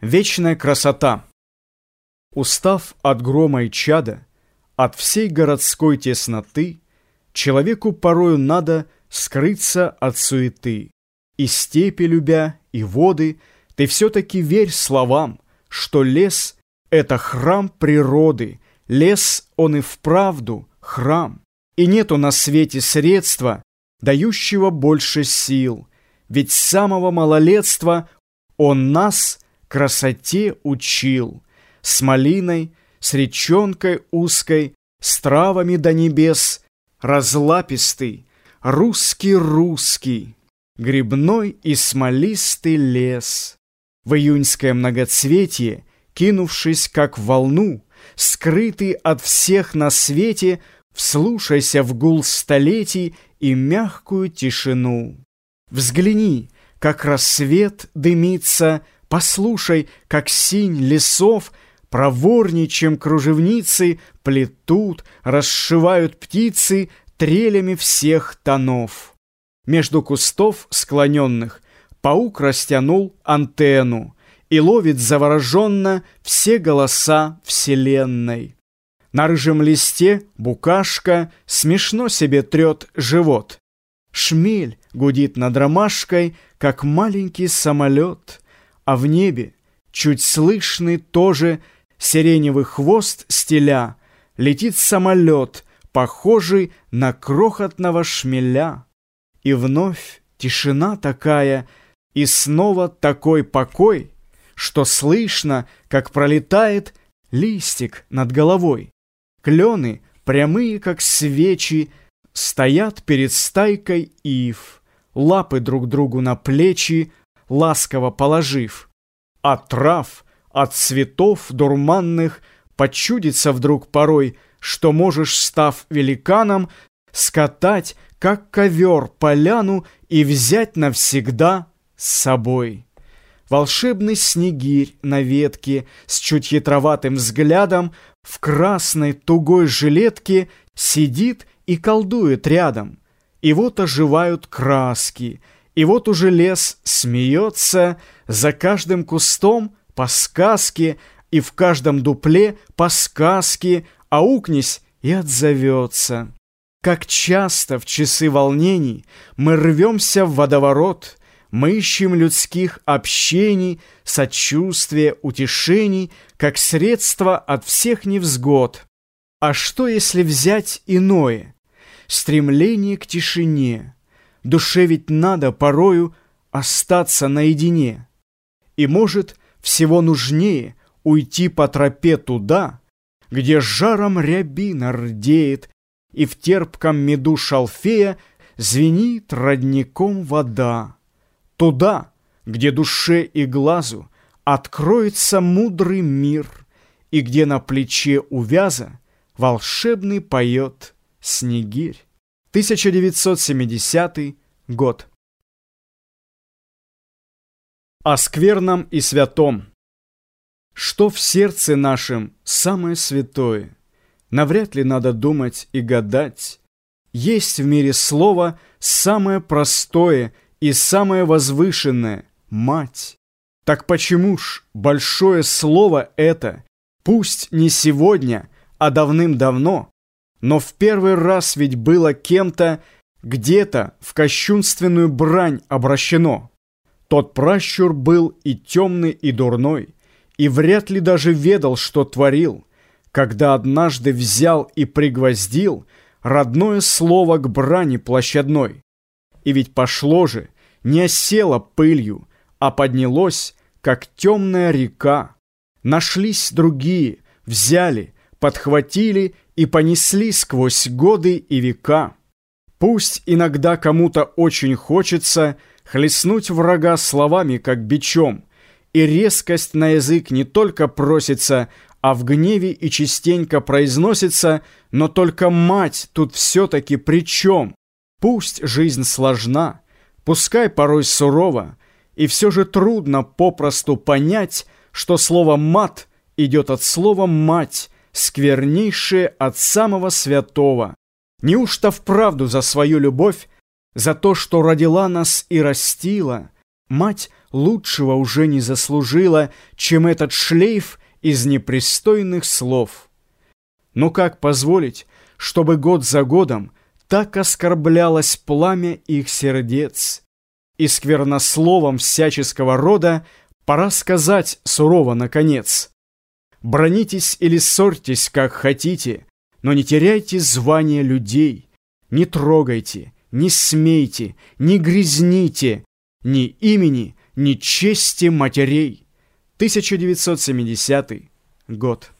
Вечная красота. Устав от грома и чада, от всей городской тесноты, человеку порою надо скрыться от суеты. И степи любя, и воды, ты все-таки верь словам, что лес — это храм природы, лес он и вправду храм. И нету на свете средства, дающего больше сил, ведь с самого малолетства он нас — красоте учил, С малиной, с речонкой узкой, С травами до небес, разлапистый, Русский-русский, грибной и смолистый лес. В июньское многоцветие, кинувшись как волну, Скрытый от всех на свете, Вслушайся в гул столетий и мягкую тишину. Взгляни, как рассвет дымится Послушай, как синь лесов Проворней, чем кружевницы, Плетут, расшивают птицы Трелями всех тонов. Между кустов склоненных Паук растянул антенну И ловит завороженно Все голоса вселенной. На рыжем листе букашка Смешно себе трет живот. Шмель гудит над ромашкой, Как маленький самолет — а в небе, чуть слышный тоже, сиреневый хвост стеля, летит самолет, похожий на крохотного шмеля. И вновь тишина такая, и снова такой покой, что слышно, как пролетает листик над головой. Клены, прямые как свечи, стоят перед стайкой ив, лапы друг другу на плечи, ласково положив. От трав, от цветов дурманных Почудится вдруг порой, Что можешь, став великаном, Скатать, как ковер, поляну И взять навсегда с собой. Волшебный снегирь на ветке С чуть хитроватым взглядом В красной тугой жилетке Сидит и колдует рядом. И вот оживают краски — и вот уже лес смеется, за каждым кустом по сказке, и в каждом дупле по сказке, аукнись и отзовется. Как часто в часы волнений мы рвемся в водоворот, мы ищем людских общений, сочувствия, утешений, как средство от всех невзгод. А что, если взять иное? Стремление к тишине, Душе ведь надо порою остаться наедине. И, может, всего нужнее уйти по тропе туда, где жаром рябина рдеет, и в терпком меду шалфея звенит родником вода. Туда, где душе и глазу откроется мудрый мир, и где на плече увяза волшебный поет снегирь. 1970 год. О скверном и святом. Что в сердце нашем самое святое? Навряд ли надо думать и гадать. Есть в мире слово самое простое и самое возвышенное — мать. Так почему ж большое слово это, пусть не сегодня, а давным-давно, но в первый раз ведь было кем-то где-то в кощунственную брань обращено. Тот пращур был и темный, и дурной, и вряд ли даже ведал, что творил, когда однажды взял и пригвоздил родное слово к брани площадной. И ведь пошло же, не осело пылью, а поднялось, как темная река. Нашлись другие, взяли, подхватили и понесли сквозь годы и века. Пусть иногда кому-то очень хочется хлестнуть врага словами, как бичом, и резкость на язык не только просится, а в гневе и частенько произносится, но только мать тут все-таки при чем? Пусть жизнь сложна, пускай порой сурова, и все же трудно попросту понять, что слово «мат» идет от слова «мать», сквернейшее от самого святого. Неужто вправду за свою любовь, за то, что родила нас и растила, Мать лучшего уже не заслужила, чем этот шлейф из непристойных слов. Но как позволить, чтобы год за годом так оскорблялось пламя их сердец? И сквернословом всяческого рода пора сказать сурово наконец. Бронитесь или ссорьтесь, как хотите, но не теряйте звания людей, не трогайте, не смейте, не грязните ни имени, ни чести матерей. 1970 год.